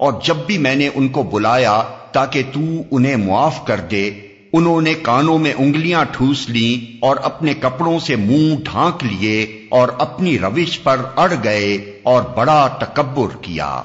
اور جب بھی میں نے ان کو بلایا تاکہ تو انہیں معاف کر دے، انہوں نے کانوں میں انگلیاں ٹھوس لیں اور اپنے کپڑوں سے منہ ڈھانک لیے اور اپنی روش پر اڑ گئے اور بڑا تکبر کیا۔